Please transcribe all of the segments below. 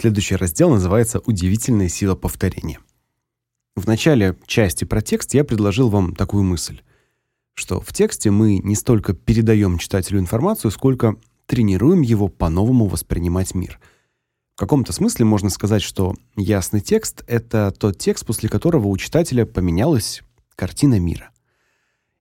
Следующий раздел называется Удивительная сила повторения. В начале части про текст я предложил вам такую мысль, что в тексте мы не столько передаем читателю информацию, сколько тренируем его по-новому воспринимать мир. В каком-то смысле можно сказать, что ясный текст это тот текст, после которого у читателя поменялась картина мира.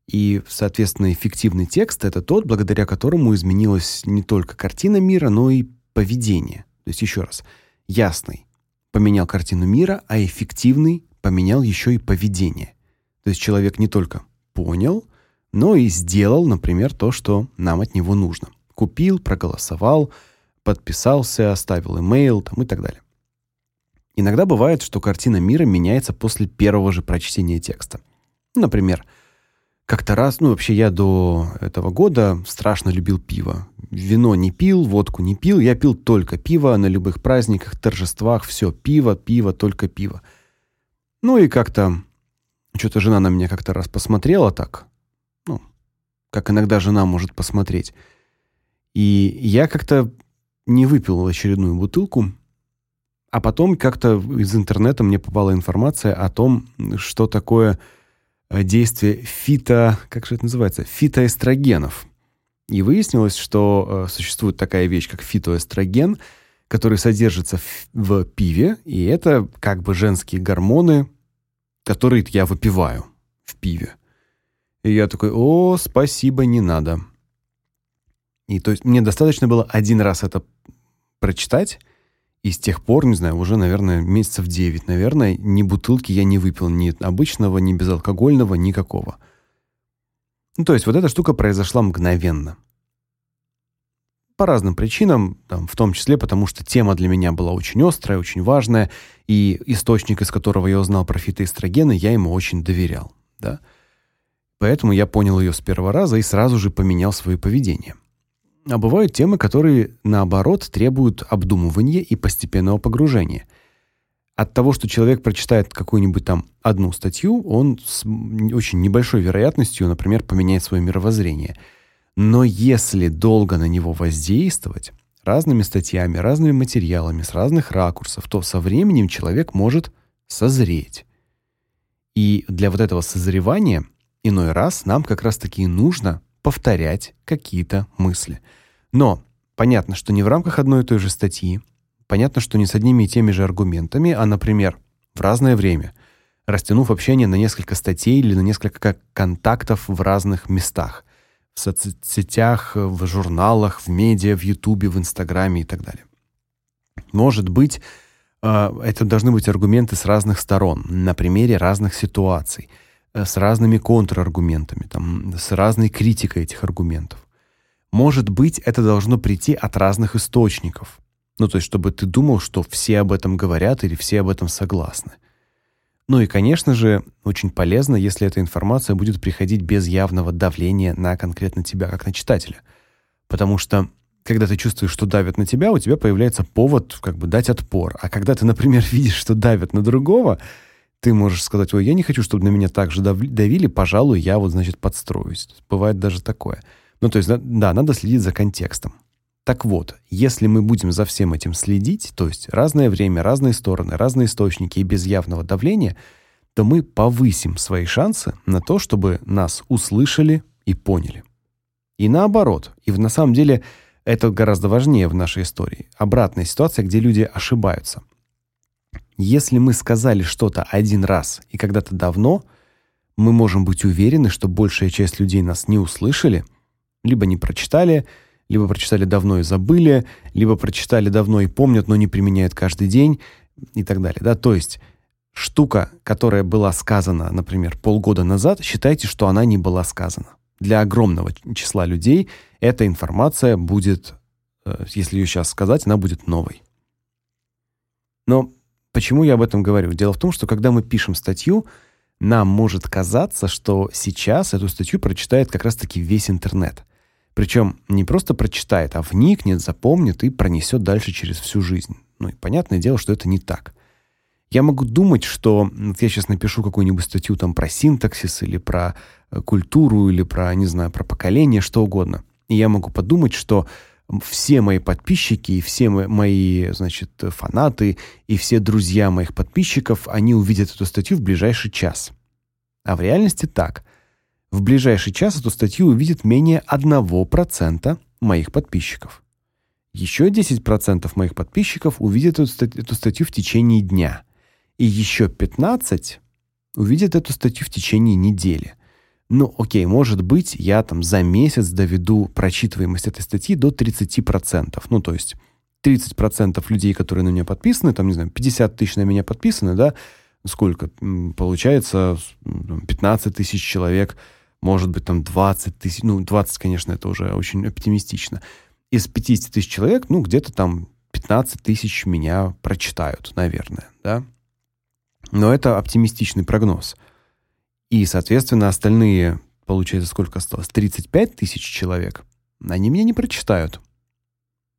И, соответственно, эффективный текст это тот, благодаря которому изменилась не только картина мира, но и поведение. То есть еще раз, ясный поменял картину мира, а эффективный поменял еще и поведение. То есть человек не только понял, но и сделал, например, то, что нам от него нужно. Купил, проголосовал, подписался, оставил имейл там и так далее. Иногда бывает, что картина мира меняется после первого же прочтения текста. Например, как-то раз, ну вообще я до этого года страшно любил пиво. Вино не пил, водку не пил, я пил только пиво на любых праздниках, торжествах, все пиво, пиво, только пиво. Ну и как-то что-то жена на меня как-то раз посмотрела так. Ну, как иногда жена может посмотреть. И я как-то не выпил очередную бутылку, а потом как-то из интернета мне попала информация о том, что такое действие фито, как же это называется, фитоэстрогенов. И выяснилось, что э, существует такая вещь, как фитоэстроген, который содержится в, в пиве, и это как бы женские гормоны, которые я выпиваю в пиве. И я такой: "О, спасибо, не надо". И то есть мне достаточно было один раз это прочитать, и с тех пор, не знаю, уже, наверное, месяцев 9, наверное, ни бутылки я не выпил, ни обычного, ни безалкогольного, никакого. Ну, то есть вот эта штука произошла мгновенно. По разным причинам, там, в том числе потому, что тема для меня была очень острая, очень важная, и источник, из которого я узнал про фитоэстрогены, я ему очень доверял, да. Поэтому я понял ее с первого раза и сразу же поменял свое поведение. А бывают темы, которые наоборот требуют обдумывания и постепенного погружения. От того, что человек прочитает какую-нибудь там одну статью, он с очень небольшой вероятностью, например, поменяет свое мировоззрение. Но если долго на него воздействовать разными статьями, разными материалами, с разных ракурсов, то со временем человек может созреть. И для вот этого созревания иной раз нам как раз-таки нужно повторять какие-то мысли. Но понятно, что не в рамках одной и той же статьи, понятно, что не с одними и теми же аргументами, а, например, в разное время, растянув общение на несколько статей или на несколько контактов в разных местах, в соцсетях, в журналах, в медиа, в Ютубе, в Инстаграме и так далее. Может быть, а, это должны быть аргументы с разных сторон, на примере разных ситуаций – Э, с разными контраргументами, там, с разной критикой этих аргументов. Может быть, это должно прийти от разных источников. Ну, то есть, чтобы ты думал, что все об этом говорят или все об этом согласны. Ну и, конечно же, очень полезно, если эта информация будет приходить без явного давления на конкретно тебя, как на читателя. Потому что когда ты чувствуешь, что давят на тебя, у тебя появляется повод как бы дать отпор. А когда ты, например, видишь, что давят на другого, ты можешь сказать: "Ой, я не хочу, чтобы на меня так же давили, пожалуй, я вот, значит, подстроюсь". Бывает даже такое. Ну, то есть, да, надо следить за контекстом. Так вот, если мы будем за всем этим следить, то есть разное время, разные стороны, разные источники и без явного давления, то мы повысим свои шансы на то, чтобы нас услышали и поняли. И наоборот, и на самом деле это гораздо важнее в нашей истории. Обратная ситуация, где люди ошибаются. Если мы сказали что-то один раз и когда-то давно, мы можем быть уверены, что большая часть людей нас не услышали, либо не прочитали, либо прочитали давно и забыли, либо прочитали давно и помнят, но не применяют каждый день и так далее, да? То есть штука, которая была сказана, например, полгода назад, считайте, что она не была сказана. Для огромного числа людей эта информация будет, э, если ее сейчас сказать, она будет новой. Но Почему я об этом говорю? Дело в том, что когда мы пишем статью, нам может казаться, что сейчас эту статью прочитает как раз-таки весь интернет. Причем не просто прочитает, а вникнет, запомнит и пронесет дальше через всю жизнь. Ну и понятное дело, что это не так. Я могу думать, что я сейчас напишу какую-нибудь статью там про синтаксис или про э, культуру или про, не знаю, про поколение, что угодно. И я могу подумать, что все мои подписчики и все мои, значит, фанаты и все друзья моих подписчиков, они увидят эту статью в ближайший час. А в реальности так. В ближайший час эту статью увидит менее 1% моих подписчиков. Еще 10% моих подписчиков увидят эту, статью, эту статью в течение дня. И еще 15 увидят эту статью в течение недели. Ну, окей, может быть, я там за месяц доведу прочитываемость этой статьи до 30%. Ну, то есть 30% людей, которые на меня подписаны, там, не знаю, 50 тысяч на меня подписаны, да, сколько? Получается 15 тысяч человек, может быть, там 20 тысяч, ну, 20, конечно, это уже очень оптимистично. Из 50 тысяч человек, ну, где-то там 15 тысяч меня прочитают, наверное, да. Но это оптимистичный прогноз. И, соответственно, остальные, получается, сколько осталось? 35 тысяч человек. Они меня не прочитают.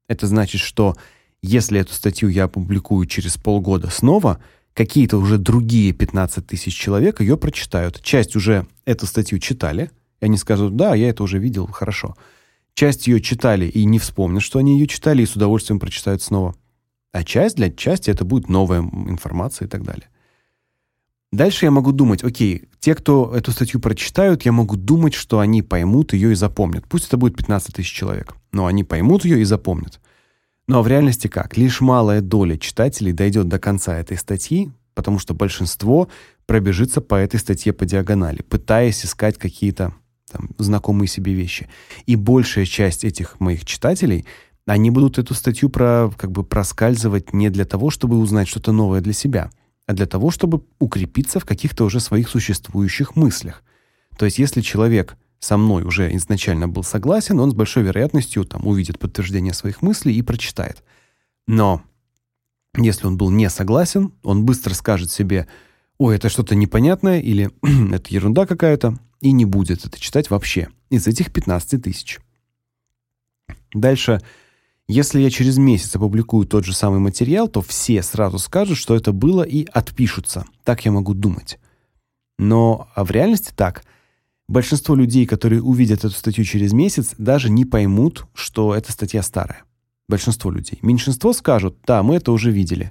Это значит, что если эту статью я опубликую через полгода снова, какие-то уже другие 15 тысяч человек ее прочитают. Часть уже эту статью читали, и они скажут: "Да, я это уже видел, хорошо". Часть ее читали и не вспомнят, что они ее читали, и с удовольствием прочитают снова. А часть для части это будет новая информация и так далее. Дальше я могу думать, окей, те, кто эту статью прочитают, я могу думать, что они поймут ее и запомнят. Пусть это будет 15 тысяч человек, но они поймут ее и запомнят. А в реальности как? Лишь малая доля читателей дойдет до конца этой статьи, потому что большинство пробежится по этой статье по диагонали, пытаясь искать какие-то там знакомые себе вещи. И большая часть этих моих читателей, они будут эту статью про как бы проскальзывать не для того, чтобы узнать что-то новое для себя, а для того, чтобы укрепиться в каких-то уже своих существующих мыслях. То есть если человек со мной уже изначально был согласен, он с большой вероятностью там увидит подтверждение своих мыслей и прочитает. Но если он был не согласен, он быстро скажет себе: "Ой, это что-то непонятное" или "Это ерунда какая-то" и не будет это читать вообще из этих 15 тысяч. Дальше если я через месяц опубликую тот же самый материал, то все сразу скажут, что это было и отпишутся. Так я могу думать. Но а в реальности так. Большинство людей, которые увидят эту статью через месяц, даже не поймут, что эта статья старая. Большинство людей. Меньшинство скажут: "Да, мы это уже видели".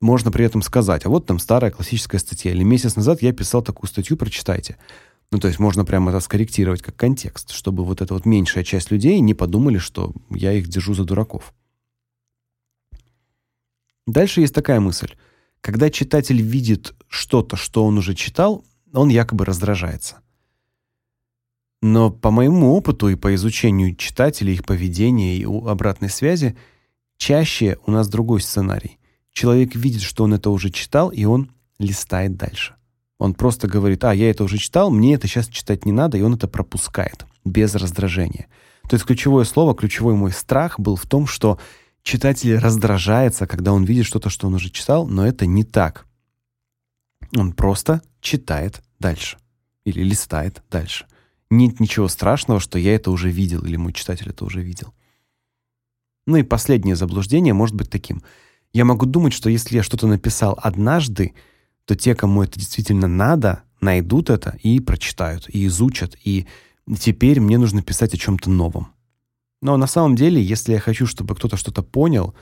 Можно при этом сказать: "А вот там старая классическая статья, или месяц назад я писал такую статью, прочитайте". Ну, то есть можно прямо это скорректировать как контекст, чтобы вот эта вот меньшая часть людей не подумали, что я их держу за дураков. Дальше есть такая мысль. Когда читатель видит что-то, что он уже читал, он якобы раздражается. Но по моему опыту и по изучению читателей, их поведения и обратной связи, чаще у нас другой сценарий. Человек видит, что он это уже читал, и он листает дальше. Он просто говорит: "А, я это уже читал, мне это сейчас читать не надо", и он это пропускает без раздражения. То есть ключевое слово, ключевой мой страх был в том, что читатель раздражается, когда он видит что-то, что он уже читал, но это не так. Он просто читает дальше или листает дальше. Нет ничего страшного, что я это уже видел или мой читатель это уже видел. Ну и последнее заблуждение может быть таким: я могу думать, что если я что-то написал однажды, то те, кому это действительно надо, найдут это и прочитают, и изучат, и теперь мне нужно писать о чем то новом. Но на самом деле, если я хочу, чтобы кто-то что-то понял,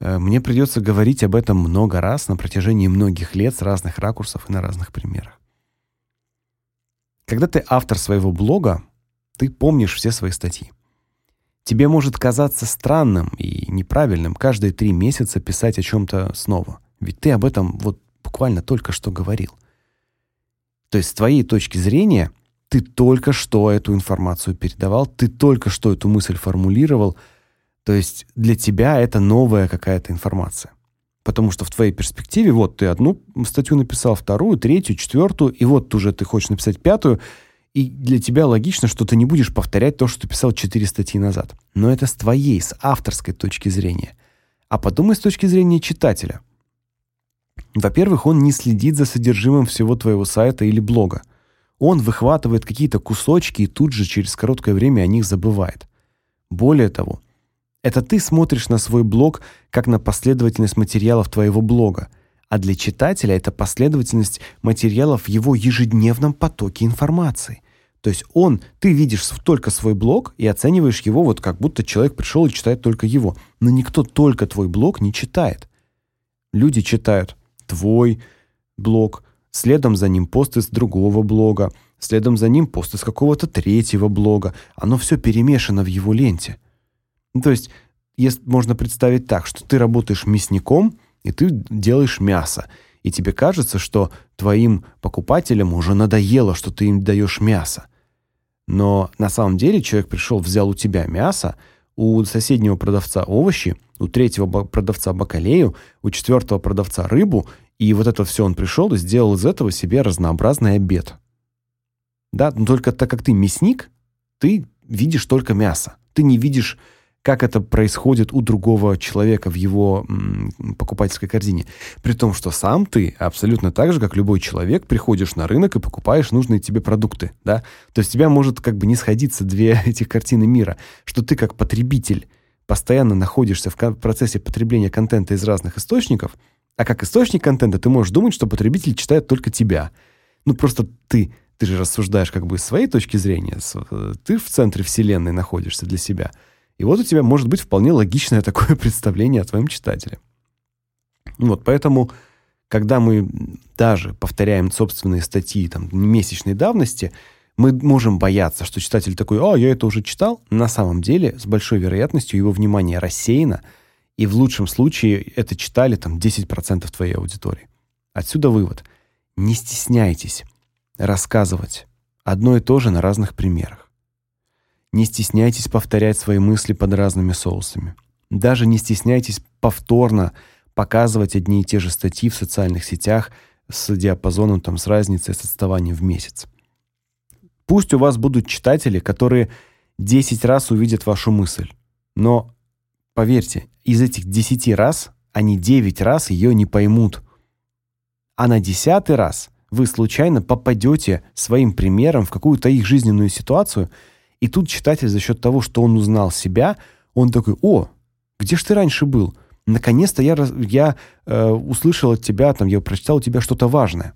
э, мне придется говорить об этом много раз на протяжении многих лет с разных ракурсов и на разных примерах. Когда ты автор своего блога, ты помнишь все свои статьи. Тебе может казаться странным и неправильным каждые три месяца писать о чем то снова. Ведь ты об этом вот буквально только что говорил. То есть с твоей точки зрения ты только что эту информацию передавал, ты только что эту мысль формулировал. То есть для тебя это новая какая-то информация. Потому что в твоей перспективе вот ты одну статью написал, вторую, третью, четвертую, и вот уже ты хочешь написать пятую, и для тебя логично, что ты не будешь повторять то, что ты писал четыре статьи назад. Но это с твоей, с авторской точки зрения. А подумай с точки зрения читателя. Во-первых, он не следит за содержимым всего твоего сайта или блога. Он выхватывает какие-то кусочки и тут же через короткое время о них забывает. Более того, это ты смотришь на свой блог как на последовательность материалов твоего блога, а для читателя это последовательность материалов в его ежедневном потоке информации. То есть он, ты видишь только свой блог и оцениваешь его вот как будто человек пришел и читает только его. Но никто только твой блог не читает. Люди читают твой блог, следом за ним посты с другого блога, следом за ним посты с какого-то третьего блога. Оно все перемешано в его ленте. Ну, то есть, если можно представить так, что ты работаешь мясником, и ты делаешь мясо, и тебе кажется, что твоим покупателям уже надоело, что ты им даешь мясо. Но на самом деле человек пришел, взял у тебя мясо, у соседнего продавца овощи, у третьего продавца бакалею, у четвертого продавца рыбу, и вот это все он пришел и сделал из этого себе разнообразный обед. Да, но только так как ты мясник, ты видишь только мясо. Ты не видишь как это происходит у другого человека в его покупательской корзине. При том, что сам ты абсолютно так же, как любой человек, приходишь на рынок и покупаешь нужные тебе продукты, да? То есть тебя может как бы не сходиться две этих картины мира, что ты как потребитель постоянно находишься в процессе потребления контента из разных источников, а как источник контента ты можешь думать, что потребитель читает только тебя. Ну просто ты ты же рассуждаешь как бы с своей точки зрения, э, ты в центре вселенной находишься для себя. И вот у тебя может быть вполне логичное такое представление о твоем читателе. Вот, поэтому когда мы даже повторяем собственные статьи там месячной давности, мы можем бояться, что читатель такой: "А, я это уже читал". На самом деле, с большой вероятностью его внимание рассеяно, и в лучшем случае это читали там 10% твоей аудитории. Отсюда вывод: не стесняйтесь рассказывать одно и то же на разных примерах. Не стесняйтесь повторять свои мысли под разными соусами. Даже не стесняйтесь повторно показывать одни и те же статьи в социальных сетях с диапазоном там с разницей с отставанием в месяц. Пусть у вас будут читатели, которые 10 раз увидят вашу мысль. Но поверьте, из этих 10 раз они 9 раз ее не поймут. А на десятый раз вы случайно попадете своим примером в какую-то их жизненную ситуацию, и тут читатель за счет того, что он узнал себя, он такой: "О, где ж ты раньше был? Наконец-то я я э, услышал от тебя, там я прочитал у тебя что-то важное".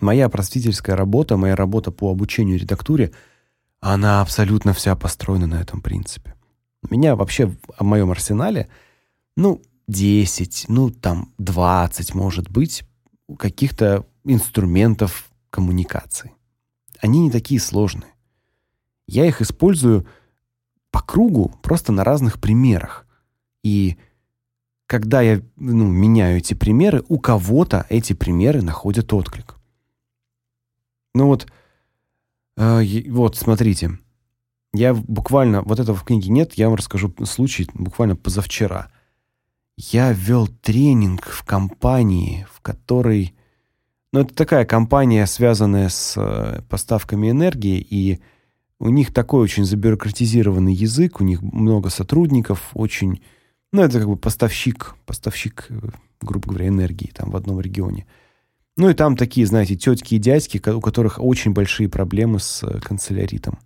Моя просветительская работа, моя работа по обучению редактуре, она абсолютно вся построена на этом принципе. У меня вообще в моем арсенале, ну, 10, ну там 20, может быть, каких-то инструментов коммуникации. Они не такие сложные. Я их использую по кругу, просто на разных примерах. И когда я ну, меняю эти примеры, у кого-то эти примеры находят отклик. Ну вот, э, вот смотрите, я буквально вот этого в книге нет, я вам расскажу случай буквально позавчера. Я вел тренинг в компании, в которой, ну это такая компания, связанная с э, поставками энергии и у них такой очень забюрократизированный язык, у них много сотрудников, очень, ну это как бы поставщик, поставщик, э, грубо говоря, энергии там в одном регионе. Ну и там такие, знаете, тетки и дядьки, у которых очень большие проблемы с э, канцеляритом.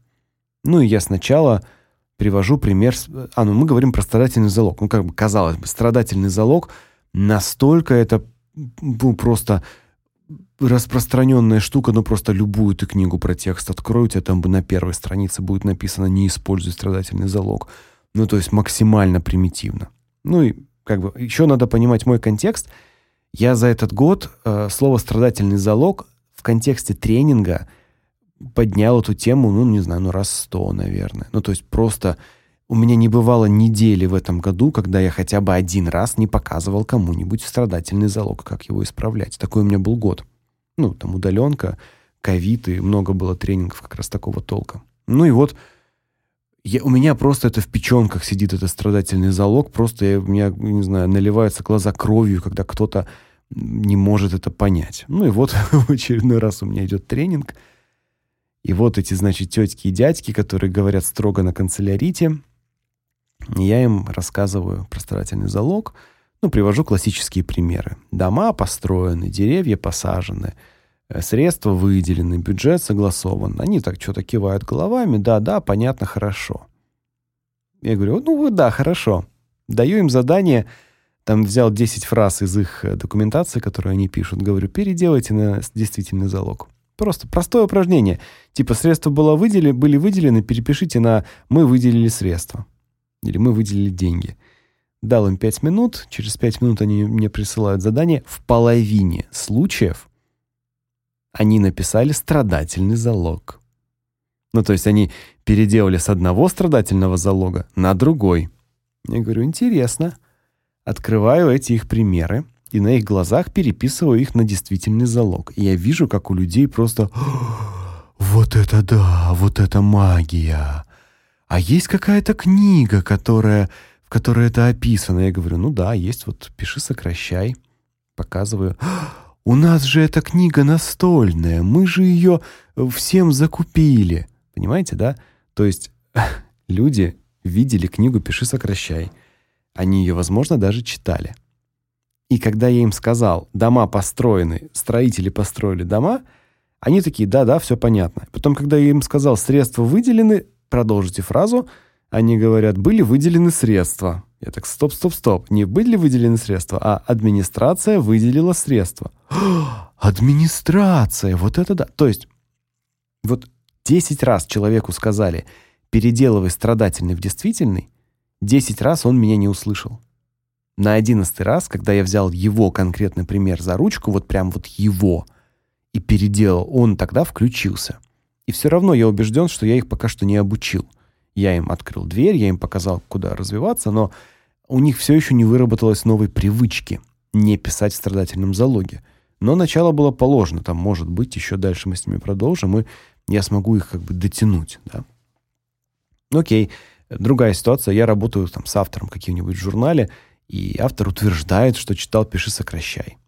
Ну и я сначала привожу пример, а ну мы говорим про страдательный залог. Ну как бы казалось бы, страдательный залог настолько это ну, просто распространенная штука, ну просто любую ты книгу про текст открой, у тебя там бы на первой странице будет написано «Не используй страдательный залог». Ну, то есть максимально примитивно. Ну и как бы еще надо понимать мой контекст. Я за этот год э, слово «страдательный залог» в контексте тренинга поднял эту тему, ну, не знаю, ну, раз сто, наверное. Ну, то есть просто у меня не бывало недели в этом году, когда я хотя бы один раз не показывал кому-нибудь страдательный залог, как его исправлять. Такой у меня был год ну, там удаленка, ковид, и много было тренингов как раз такого толка. Ну и вот я, у меня просто это в печёнках сидит, это страдательный залог, просто я, у меня, не знаю, наливаются глаза кровью, когда кто-то не может это понять. Ну и вот в очередной раз у меня идет тренинг, и вот эти, значит, тетки и дядьки, которые говорят строго на канцелярите, я им рассказываю про страдательный залог – ну, привожу классические примеры. Дома построены, деревья посажены, э, средства выделены, бюджет согласован. Они так что-то кивают головами. Да-да, понятно, хорошо. Я говорю: "Ну, да, хорошо". Даю им задание, там взял 10 фраз из их э, документации, которую они пишут, говорю: "Переделайте на действительный залог". Просто простое упражнение. Типа средства было выделены, были выделены, перепишите на мы выделили средства. Или мы выделили деньги. Дал им 5 минут, через 5 минут они мне присылают задание. В половине случаев они написали страдательный залог. Ну, то есть они переделали с одного страдательного залога на другой. Я говорю, интересно. Открываю эти их примеры и на их глазах переписываю их на действительный залог. И я вижу, как у людей просто вот это да, вот это магия. А есть какая-то книга, которая в которой это описано. Я говорю: "Ну да, есть вот пиши, сокращай". Показываю. У нас же эта книга настольная. Мы же ее всем закупили. Понимаете, да? То есть люди видели книгу «Пиши, сокращай». Они ее, возможно, даже читали. И когда я им сказал, дома построены, строители построили дома, они такие, да-да, все понятно. Потом, когда я им сказал, средства выделены, продолжите фразу, они говорят, были выделены средства. Я так, стоп, стоп, стоп, не были выделены средства, а администрация выделила средства. администрация, вот это да. То есть, вот 10 раз человеку сказали «переделывай страдательный в действительный», 10 раз он меня не услышал. На одиннадцатый раз, когда я взял его конкретный пример за ручку, вот прям вот его, и переделал, он тогда включился. И все равно я убежден, что я их пока что не обучил. Я им открыл дверь, я им показал, куда развиваться, но у них все еще не выработалось новой привычки не писать в страдательном залоге. Но начало было положено, там, может быть, еще дальше мы с ними продолжим, и я смогу их как бы дотянуть, да. Окей. Другая ситуация, я работаю там с автором каким-нибудь в журнале, и автор утверждает, что читал «Пиши, сокращай».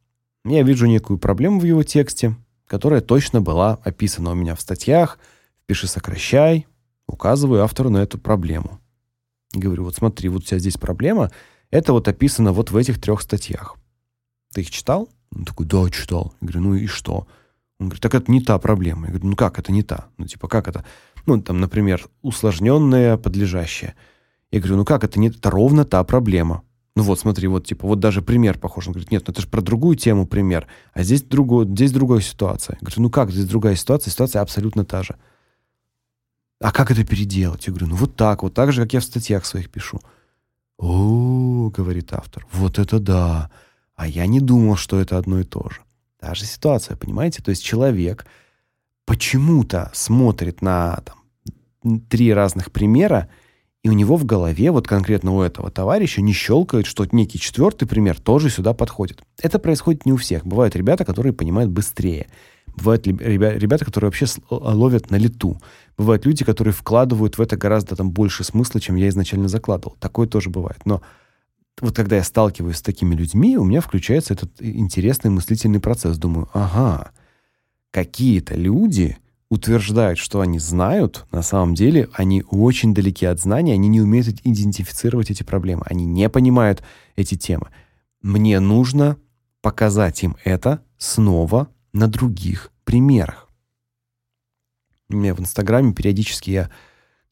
Я вижу некую проблему в его тексте, которая точно была описана у меня в статьях, «Пиши, сокращай», указываю автору на эту проблему. Говорю, вот смотри, вот у тебя здесь проблема, это вот описано вот в этих трех статьях. Ты их читал? Он такой, да, читал. Я говорю, ну и что? Он говорит, так это не та проблема. Я говорю, ну как это не та? Ну типа как это? Ну там, например, усложненное подлежащее. Я говорю, ну как это не это ровно та проблема. Ну вот, смотри, вот типа вот даже пример похож. Он говорит, нет, ну это же про другую тему пример, а здесь другой, здесь другая ситуация. Я говорю, ну как здесь другая ситуация? Ситуация абсолютно та же. А как это переделать? Я говорю, ну вот так, вот так же, как я в статьях своих пишу. О, говорит автор, вот это да. А я не думал, что это одно и то же. Та же ситуация, понимаете? То есть человек почему-то смотрит на там, три разных примера, и у него в голове, вот конкретно у этого товарища, не щелкает, что некий четвертый пример тоже сюда подходит. Это происходит не у всех. Бывают ребята, которые понимают быстрее. Бывают ребята, которые вообще ловят на лету. Бывают люди, которые вкладывают в это гораздо там больше смысла, чем я изначально закладывал. Такое тоже бывает. Но вот когда я сталкиваюсь с такими людьми, у меня включается этот интересный мыслительный процесс. Думаю, ага, какие-то люди утверждают, что они знают, на самом деле они очень далеки от знаний, они не умеют идентифицировать эти проблемы, они не понимают эти темы. Мне нужно показать им это снова на других примерах. У меня в Инстаграме периодически я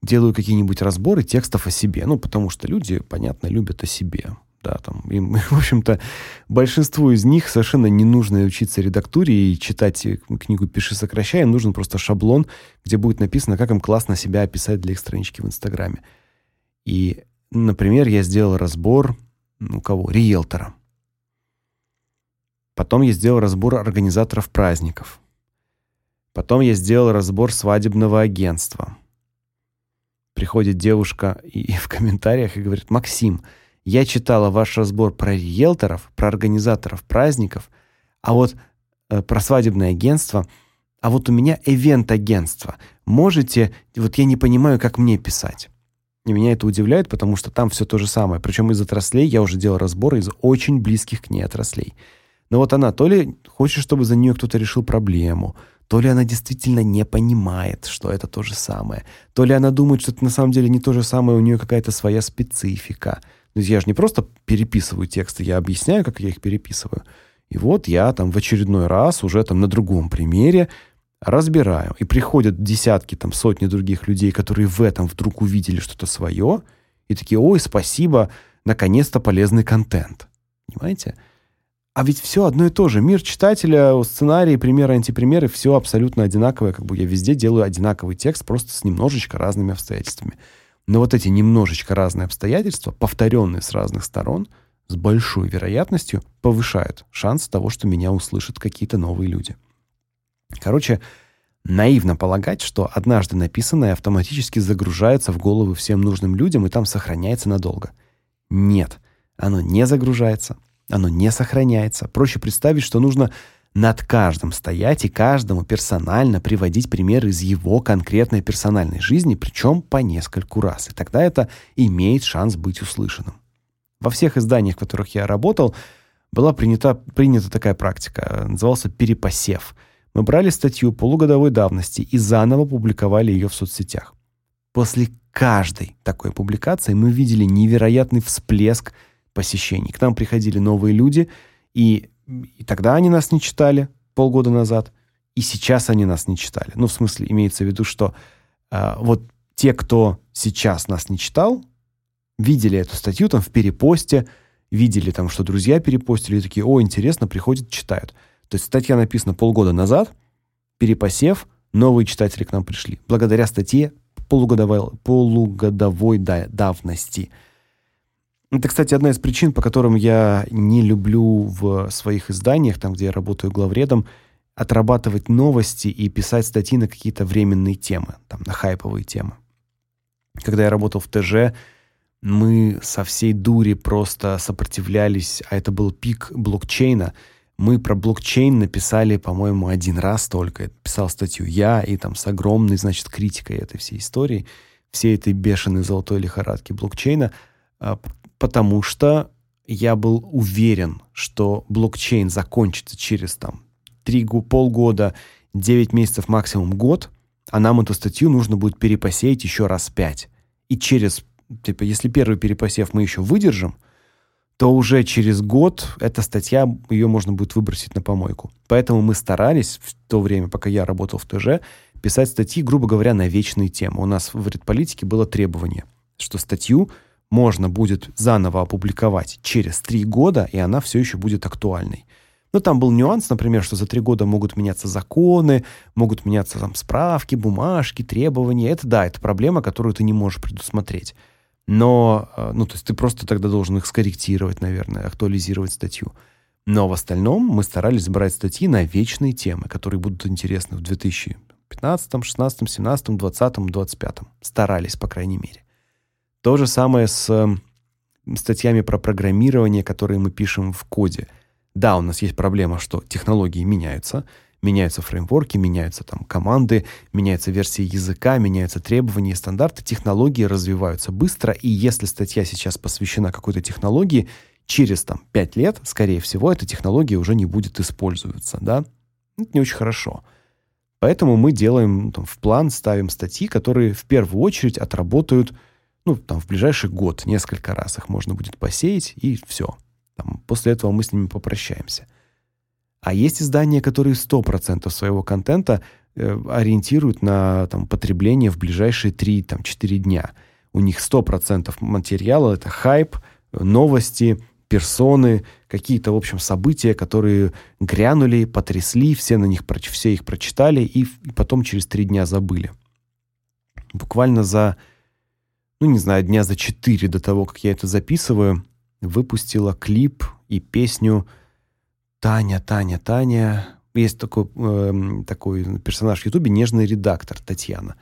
делаю какие-нибудь разборы текстов о себе, ну, потому что люди, понятно, любят о себе. Да, там, им, в общем-то, большинству из них совершенно не нужно учиться редактуре и читать книгу «Пиши, сокращай», им нужен просто шаблон, где будет написано, как им классно себя описать для их странички в Инстаграме. И, например, я сделал разбор, ну, кого? Риэлтора. Потом я сделал разбор организаторов праздников. Потом я сделал разбор свадебного агентства. Приходит девушка и, и в комментариях и говорит: "Максим, я читала ваш разбор про риэлторов, про организаторов праздников, а вот э, про свадебное агентство, а вот у меня ивент-агентство. Можете, вот я не понимаю, как мне писать". И меня это удивляет, потому что там все то же самое. Причем из отраслей я уже делал разборы из очень близких к ней отраслей. Но вот она то ли хочет, чтобы за нее кто-то решил проблему, то ли она действительно не понимает, что это то же самое, то ли она думает, что это на самом деле не то же самое, у нее какая-то своя специфика. Я же не просто переписываю тексты, я объясняю, как я их переписываю. И вот я там в очередной раз уже там на другом примере разбираю. И приходят десятки, там сотни других людей, которые в этом вдруг увидели что-то свое, и такие: "Ой, спасибо, наконец-то полезный контент". Понимаете? а ведь все одно и то же. Мир читателя, сценарий, примеры, антипримеры, все абсолютно одинаковое. Как бы я везде делаю одинаковый текст, просто с немножечко разными обстоятельствами. Но вот эти немножечко разные обстоятельства, повторенные с разных сторон, с большой вероятностью повышают шанс того, что меня услышат какие-то новые люди. Короче, наивно полагать, что однажды написанное автоматически загружается в головы всем нужным людям и там сохраняется надолго. Нет, оно не загружается оно не сохраняется. Проще представить, что нужно над каждым стоять и каждому персонально приводить примеры из его конкретной персональной жизни, причем по нескольку раз. И тогда это имеет шанс быть услышанным. Во всех изданиях, в которых я работал, была принята принята такая практика, назывался перепосев. Мы брали статью полугодовой давности и заново публиковали ее в соцсетях. После каждой такой публикации мы видели невероятный всплеск посещений. К нам приходили новые люди, и, и тогда они нас не читали полгода назад, и сейчас они нас не читали. Ну, в смысле, имеется в виду, что э, вот те, кто сейчас нас не читал, видели эту статью там в перепосте, видели там, что друзья перепостили, и такие, о, интересно, приходят, читают. То есть статья написана полгода назад, перепосев, новые читатели к нам пришли. Благодаря статье полугодовой, полугодовой давности – это, кстати, одна из причин, по которым я не люблю в своих изданиях, там, где я работаю главредом, отрабатывать новости и писать статьи на какие-то временные темы, там, на хайповые темы. Когда я работал в ТЖ, мы со всей дури просто сопротивлялись, а это был пик блокчейна. Мы про блокчейн написали, по-моему, один раз только. Писал статью я и там с огромной, значит, критикой этой всей истории, всей этой бешеной золотой лихорадки блокчейна. Потому что я был уверен, что блокчейн закончится через там три полгода, 9 месяцев максимум год, а нам эту статью нужно будет перепосеять еще раз пять. И через типа если первый перепосев мы еще выдержим, то уже через год эта статья, ее можно будет выбросить на помойку. Поэтому мы старались в то время, пока я работал в ТЖ, писать статьи, грубо говоря, на вечные темы. У нас в редполитике было требование, что статью можно будет заново опубликовать через три года, и она все еще будет актуальной. Но там был нюанс, например, что за три года могут меняться законы, могут меняться там справки, бумажки, требования. Это да, это проблема, которую ты не можешь предусмотреть. Но, э, ну, то есть ты просто тогда должен их скорректировать, наверное, актуализировать статью. Но в остальном мы старались брать статьи на вечные темы, которые будут интересны в 2015, 16, 17, 20, 25. Старались, по крайней мере. То же самое с эм, статьями про программирование, которые мы пишем в коде. Да, у нас есть проблема, что технологии меняются, меняются фреймворки, меняются там команды, меняются версии языка, меняются требования и стандарты, технологии развиваются быстро, и если статья сейчас посвящена какой-то технологии, через там 5 лет, скорее всего, эта технология уже не будет использоваться, да? Это не очень хорошо. Поэтому мы делаем ну, там, в план ставим статьи, которые в первую очередь отработают ну, там в ближайший год несколько раз их можно будет посеять и все. Там после этого мы с ними попрощаемся. А есть издания, которые 100% своего контента э, ориентируют на там потребление в ближайшие 3 там 4 дня. У них 100% материала это хайп, новости, персоны, какие-то, в общем, события, которые грянули, потрясли, все на них все их прочитали и потом через три дня забыли. Буквально за ну, не знаю, дня за четыре до того, как я это записываю, выпустила клип и песню «Таня, Таня, Таня». Есть такой, э, такой персонаж в Ютубе, нежный редактор Татьяна.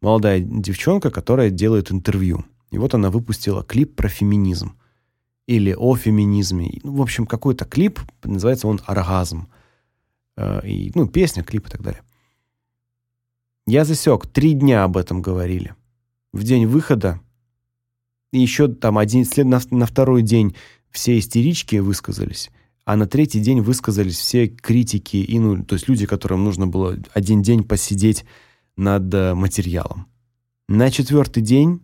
Молодая девчонка, которая делает интервью. И вот она выпустила клип про феминизм. Или о феминизме. Ну, в общем, какой-то клип, называется он «Оргазм». Э, и, ну, песня, клип и так далее. Я засек, три дня об этом говорили в день выхода. И еще там один след на, на второй день все истерички высказались, а на третий день высказались все критики и ну, то есть люди, которым нужно было один день посидеть над э, материалом. На четвертый день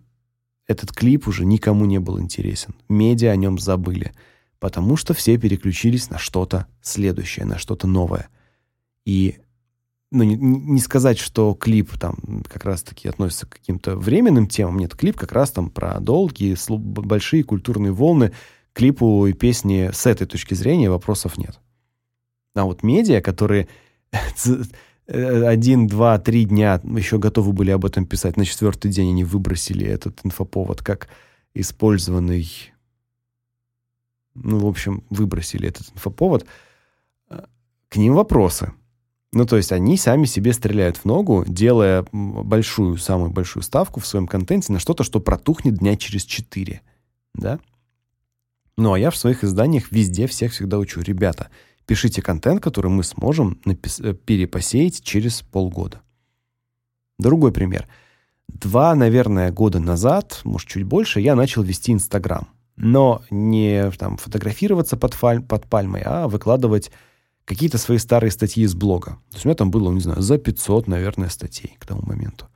этот клип уже никому не был интересен. Медиа о нем забыли, потому что все переключились на что-то следующее, на что-то новое. И ну, не, не сказать, что клип там как раз-таки относится к каким-то временным темам. Нет, клип как раз там про долгие, большие культурные волны, клипу и песне с этой точки зрения вопросов нет. А вот медиа, которые один, два, три дня еще готовы были об этом писать, на четвертый день они выбросили этот инфоповод как использованный, ну, в общем, выбросили этот инфоповод, к ним вопросы. Ну, то есть они сами себе стреляют в ногу, делая большую, самую большую ставку в своем контенте на что-то, что протухнет дня через четыре, да? Ну, а я в своих изданиях везде всех всегда учу, ребята, пишите контент, который мы сможем напис- перепосеять через полгода. Другой пример. Два, наверное, года назад, может, чуть больше, я начал вести Инстаграм. Но не там фотографироваться под, фаль- под пальмой, а выкладывать какие-то свои старые статьи из блога. То есть у меня там было, не знаю, за 500, наверное, статей к тому моменту.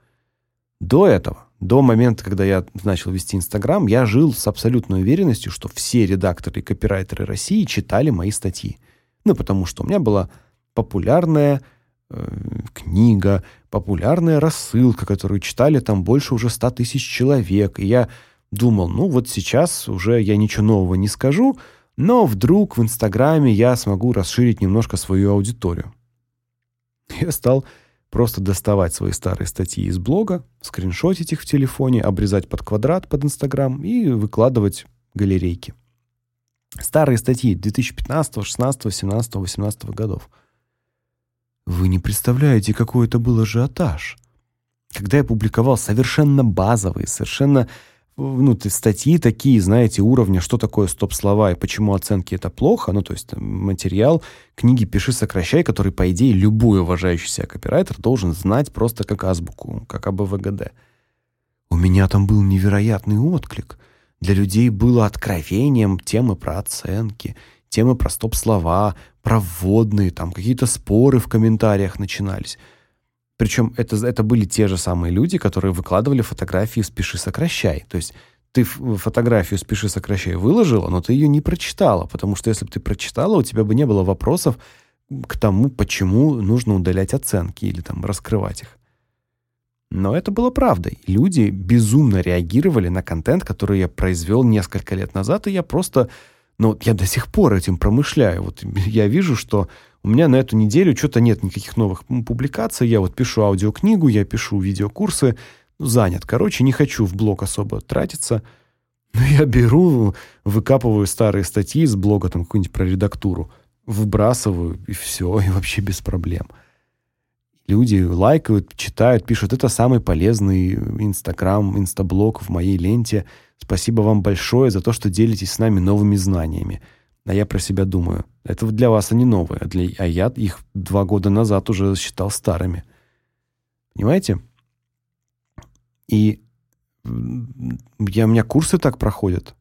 До этого, до момента, когда я начал вести Инстаграм, я жил с абсолютной уверенностью, что все редакторы и копирайтеры России читали мои статьи. Ну, потому что у меня была популярная э, книга, популярная рассылка, которую читали там больше уже 100 тысяч человек. И я думал, ну вот сейчас уже я ничего нового не скажу, но вдруг в Инстаграме я смогу расширить немножко свою аудиторию. Я стал просто доставать свои старые статьи из блога, скриншотить их в телефоне, обрезать под квадрат под Инстаграм и выкладывать галерейки. Старые статьи 2015, 16, 17, 18 годов. Вы не представляете, какой это был ажиотаж. Когда я публиковал совершенно базовые, совершенно ну, статьи такие, знаете, уровня, что такое стоп-слова и почему оценки это плохо, ну, то есть материал книги «Пиши, сокращай», который, по идее, любой уважающий себя копирайтер должен знать просто как азбуку, как АБВГД. У меня там был невероятный отклик. Для людей было откровением темы про оценки, темы про стоп-слова, про вводные, там какие-то споры в комментариях начинались. Причем это, это были те же самые люди, которые выкладывали фотографии «Спеши, сокращай». То есть ты фотографию «Спеши, сокращай» выложила, но ты ее не прочитала, потому что если бы ты прочитала, у тебя бы не было вопросов к тому, почему нужно удалять оценки или там раскрывать их. Но это было правдой. Люди безумно реагировали на контент, который я произвел несколько лет назад, и я просто, ну, я до сих пор этим промышляю. Вот я вижу, что у меня на эту неделю что-то нет никаких новых публикаций. Я вот пишу аудиокнигу, я пишу видеокурсы. Ну, занят. Короче, не хочу в блог особо тратиться. Но я беру, выкапываю старые статьи из блога, там какую-нибудь про редактуру, выбрасываю, и все, и вообще без проблем. Люди лайкают, читают, пишут. Это самый полезный Инстаграм, Инстаблог в моей ленте. Спасибо вам большое за то, что делитесь с нами новыми знаниями. А я про себя думаю, это для вас они новые, а, для, а я их два года назад уже считал старыми. Понимаете? И я, у меня курсы так проходят.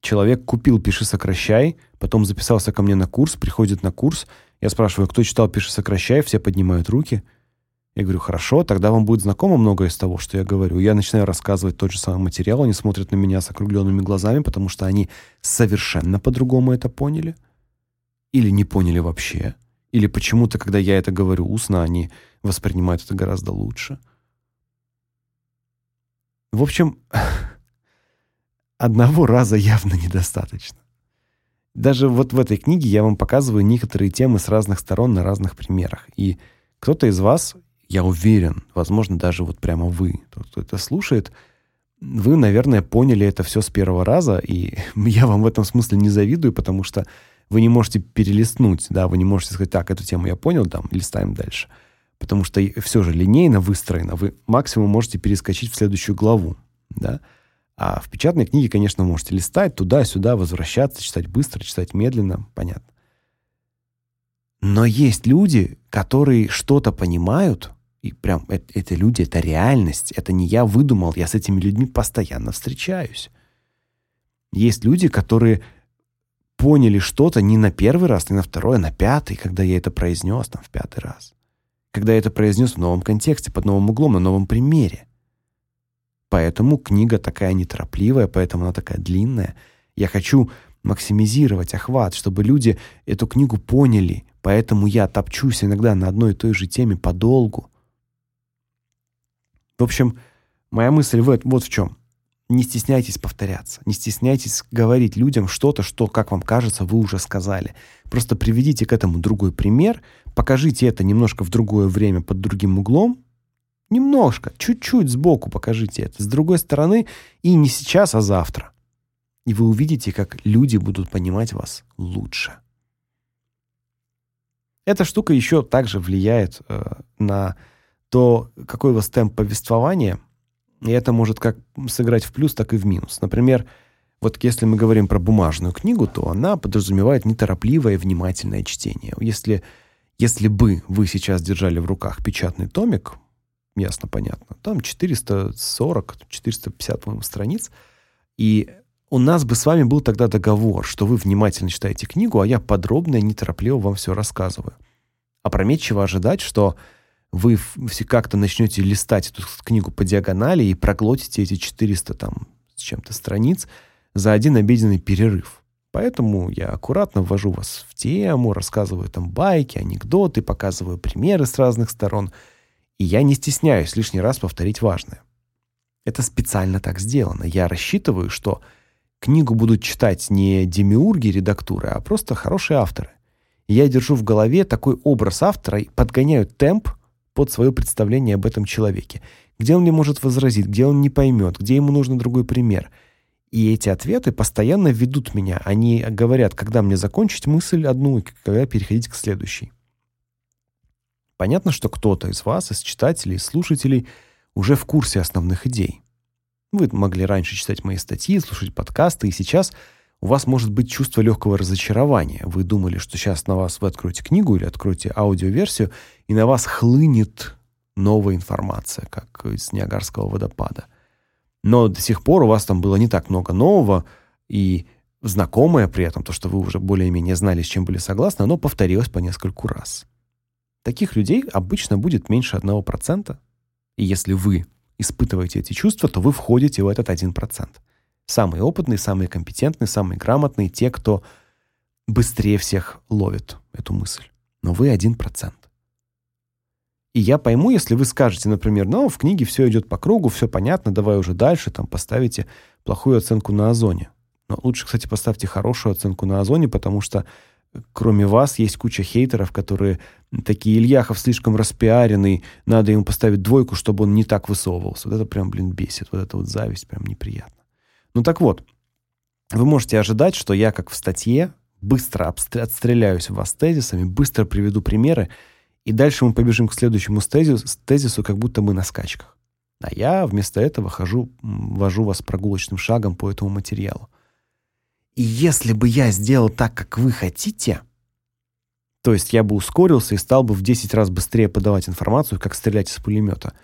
Человек купил «Пиши, сокращай», потом записался ко мне на курс, приходит на курс. Я спрашиваю, кто читал «Пиши, сокращай», все поднимают руки – я говорю, хорошо, тогда вам будет знакомо многое из того, что я говорю. Я начинаю рассказывать тот же самый материал, они смотрят на меня с округленными глазами, потому что они совершенно по-другому это поняли. Или не поняли вообще. Или почему-то, когда я это говорю устно, они воспринимают это гораздо лучше. В общем, одного раза явно недостаточно. Даже вот в этой книге я вам показываю некоторые темы с разных сторон на разных примерах. И кто-то из вас я уверен, возможно, даже вот прямо вы, тот, кто это слушает, вы, наверное, поняли это все с первого раза, и я вам в этом смысле не завидую, потому что вы не можете перелистнуть, да, вы не можете сказать, так, эту тему я понял, там, листаем дальше. Потому что все же линейно выстроено, вы максимум можете перескочить в следующую главу, да. А в печатной книге, конечно, можете листать туда-сюда, возвращаться, читать быстро, читать медленно, понятно. Но есть люди, которые что-то понимают, и прям это, это люди, это реальность. Это не я выдумал, я с этими людьми постоянно встречаюсь. Есть люди, которые поняли что-то не на первый раз, не на второй, а на пятый, когда я это произнес там в пятый раз. Когда я это произнес в новом контексте, под новым углом, на новом примере. Поэтому книга такая неторопливая, поэтому она такая длинная. Я хочу максимизировать охват, чтобы люди эту книгу поняли. Поэтому я топчусь иногда на одной и той же теме подолгу. В общем, моя мысль вот, вот в чем. не стесняйтесь повторяться, не стесняйтесь говорить людям что-то, что, как вам кажется, вы уже сказали. Просто приведите к этому другой пример, покажите это немножко в другое время под другим углом, немножко, чуть-чуть сбоку покажите это, с другой стороны, и не сейчас, а завтра. И вы увидите, как люди будут понимать вас лучше. Эта штука еще также влияет э, на то, какой у вас темп повествования – и это может как сыграть в плюс, так и в минус. Например, вот если мы говорим про бумажную книгу, то она подразумевает неторопливое внимательное чтение. Если если бы вы сейчас держали в руках печатный томик, ясно, понятно, там 440, 450, по страниц, и у нас бы с вами был тогда договор, что вы внимательно читаете книгу, а я подробно и неторопливо вам все рассказываю. Опрометчиво ожидать, что вы все как-то начнете листать эту книгу по диагонали и проглотите эти 400 там с чем-то страниц за один обеденный перерыв. Поэтому я аккуратно ввожу вас в тему, рассказываю там байки, анекдоты, показываю примеры с разных сторон, и я не стесняюсь лишний раз повторить важное. Это специально так сделано. Я рассчитываю, что книгу будут читать не демиурги редактуры, а просто хорошие авторы. я держу в голове такой образ автора и подгоняю темп под свое представление об этом человеке. Где он мне может возразить, где он не поймет, где ему нужен другой пример. И эти ответы постоянно ведут меня. Они говорят, когда мне закончить мысль одну когда переходить к следующей. Понятно, что кто-то из вас, из читателей, слушателей уже в курсе основных идей. Вы могли раньше читать мои статьи, слушать подкасты, и сейчас у вас может быть чувство легкого разочарования. Вы думали, что сейчас на вас вы откроете книгу или откроете аудиоверсию, и на вас хлынет новая информация, как из Ниагарского водопада. Но до сих пор у вас там было не так много нового, и знакомое при этом, то, что вы уже более-менее знали, с чем были согласны, оно повторилось по нескольку раз. Таких людей обычно будет меньше 1%. И если вы испытываете эти чувства, то вы входите в этот 1%. Самые опытные, самые компетентные, самые грамотные, те, кто быстрее всех ловит эту мысль. Но вы 1%. И я пойму, если вы скажете, например, ну, в книге все идет по кругу, все понятно, давай уже дальше, там, поставите плохую оценку на Озоне. Но лучше, кстати, поставьте хорошую оценку на Озоне, потому что кроме вас есть куча хейтеров, которые такие, Ильяхов слишком распиаренный, надо ему поставить двойку, чтобы он не так высовывался. Вот это прям, блин, бесит, вот эта вот зависть прям неприятно. Ну так вот, вы можете ожидать, что я, как в статье, быстро отстреляюсь вас тезисами, быстро приведу примеры, и дальше мы побежим к следующему тезису, тезису как будто мы на скачках. А я вместо этого хожу, вожу вас прогулочным шагом по этому материалу. И если бы я сделал так, как вы хотите, то есть я бы ускорился и стал бы в 10 раз быстрее подавать информацию, как стрелять из пулемета –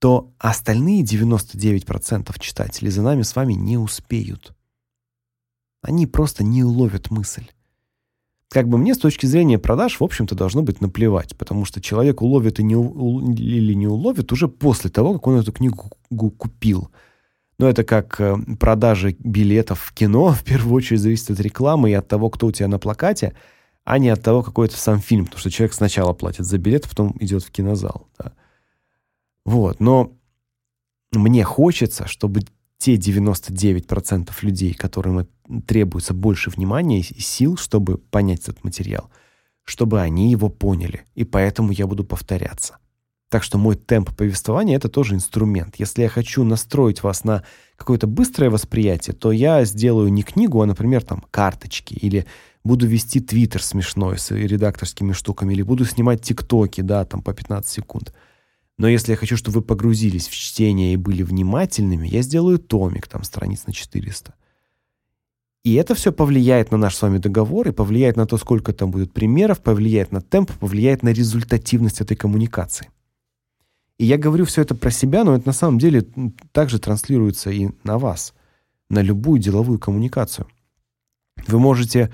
то остальные 99% читателей за нами с вами не успеют. Они просто не уловят мысль. Как бы мне с точки зрения продаж, в общем-то, должно быть наплевать, потому что человек уловит и не у, или не уловит уже после того, как он эту книгу купил. Но это как э, продажи билетов в кино, в первую очередь зависит от рекламы и от того, кто у тебя на плакате, а не от того, какой это сам фильм, потому что человек сначала платит за билет, потом идет в кинозал. Да. Вот, но мне хочется, чтобы те 99% людей, которым требуется больше внимания и сил, чтобы понять этот материал, чтобы они его поняли, и поэтому я буду повторяться. Так что мой темп повествования это тоже инструмент. Если я хочу настроить вас на какое-то быстрое восприятие, то я сделаю не книгу, а, например, там карточки или буду вести твиттер смешной с редакторскими штуками или буду снимать тиктоки, да, там по 15 секунд. Но если я хочу, чтобы вы погрузились в чтение и были внимательными, я сделаю томик, там страниц на 400. И это все повлияет на наш с вами договор и повлияет на то, сколько там будет примеров, повлияет на темп, повлияет на результативность этой коммуникации. И я говорю все это про себя, но это на самом деле также транслируется и на вас, на любую деловую коммуникацию. Вы можете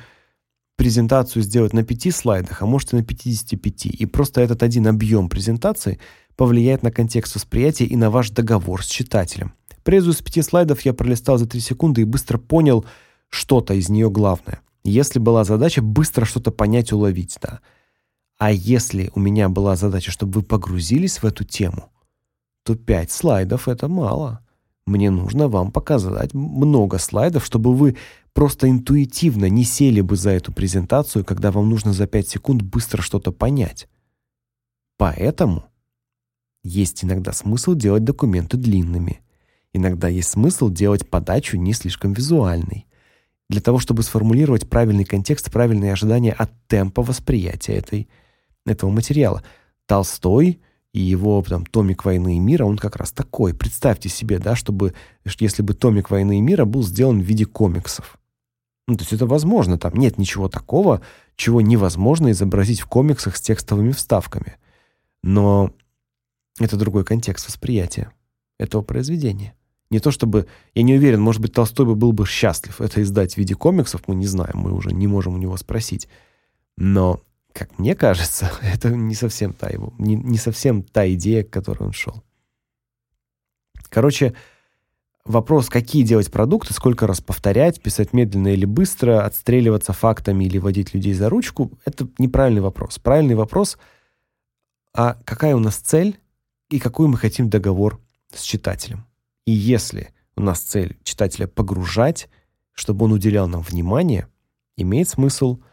презентацию сделать на пяти слайдах, а можете на 55, и просто этот один объем презентации – повлияет на контекст восприятия и на ваш договор с читателем. Презу из пяти слайдов я пролистал за три секунды и быстро понял что-то из нее главное. Если была задача быстро что-то понять, уловить, да. А если у меня была задача, чтобы вы погрузились в эту тему, то пять слайдов это мало. Мне нужно вам показать много слайдов, чтобы вы просто интуитивно не сели бы за эту презентацию, когда вам нужно за 5 секунд быстро что-то понять. Поэтому есть иногда смысл делать документы длинными. Иногда есть смысл делать подачу не слишком визуальной, для того, чтобы сформулировать правильный контекст, правильные ожидания от темпа восприятия этой этого материала. Толстой и его там томик Войны и мира, он как раз такой. Представьте себе, да, чтобы если бы томик Войны и мира был сделан в виде комиксов. Ну, то есть это возможно, там нет ничего такого, чего невозможно изобразить в комиксах с текстовыми вставками. Но это другой контекст восприятия этого произведения. Не то чтобы, я не уверен, может быть, Толстой бы был бы счастлив это издать в виде комиксов, мы не знаем, мы уже не можем у него спросить. Но как мне кажется, это не совсем та его, не, не совсем та идея, к которой он шел. Короче, вопрос, какие делать продукты, сколько раз повторять, писать медленно или быстро, отстреливаться фактами или водить людей за ручку, это неправильный вопрос. Правильный вопрос, а какая у нас цель и какой мы хотим договор с читателем. И если у нас цель читателя погружать, чтобы он уделял нам внимание, имеет смысл –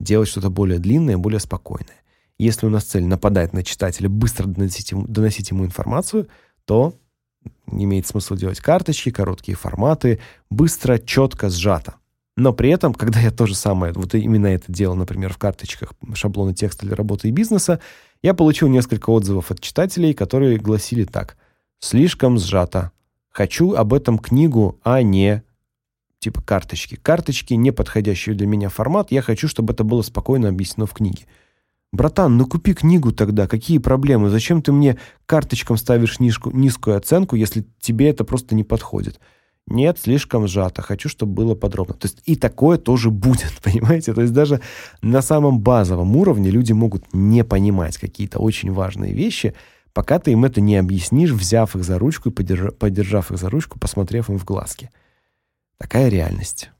делать что-то более длинное, более спокойное. Если у нас цель нападать на читателя, быстро доносить ему, доносить ему информацию, то не имеет смысла делать карточки, короткие форматы, быстро, четко, сжато. Но при этом, когда я то же самое, вот именно это делал, например, в карточках шаблоны текста для работы и бизнеса, я получил несколько отзывов от читателей, которые гласили так: слишком сжато. Хочу об этом книгу, а не типа карточки. Карточки не подходящий для меня формат. Я хочу, чтобы это было спокойно объяснено в книге. Братан, ну купи книгу тогда. Какие проблемы? Зачем ты мне карточкам ставишь низкую, низкую оценку, если тебе это просто не подходит? Нет, слишком сжато. Хочу, чтобы было подробно. То есть и такое тоже будет, понимаете? То есть даже на самом базовом уровне люди могут не понимать какие-то очень важные вещи, пока ты им это не объяснишь, взяв их за ручку и подержав их за ручку, посмотрев им в глазки. Такая реальность.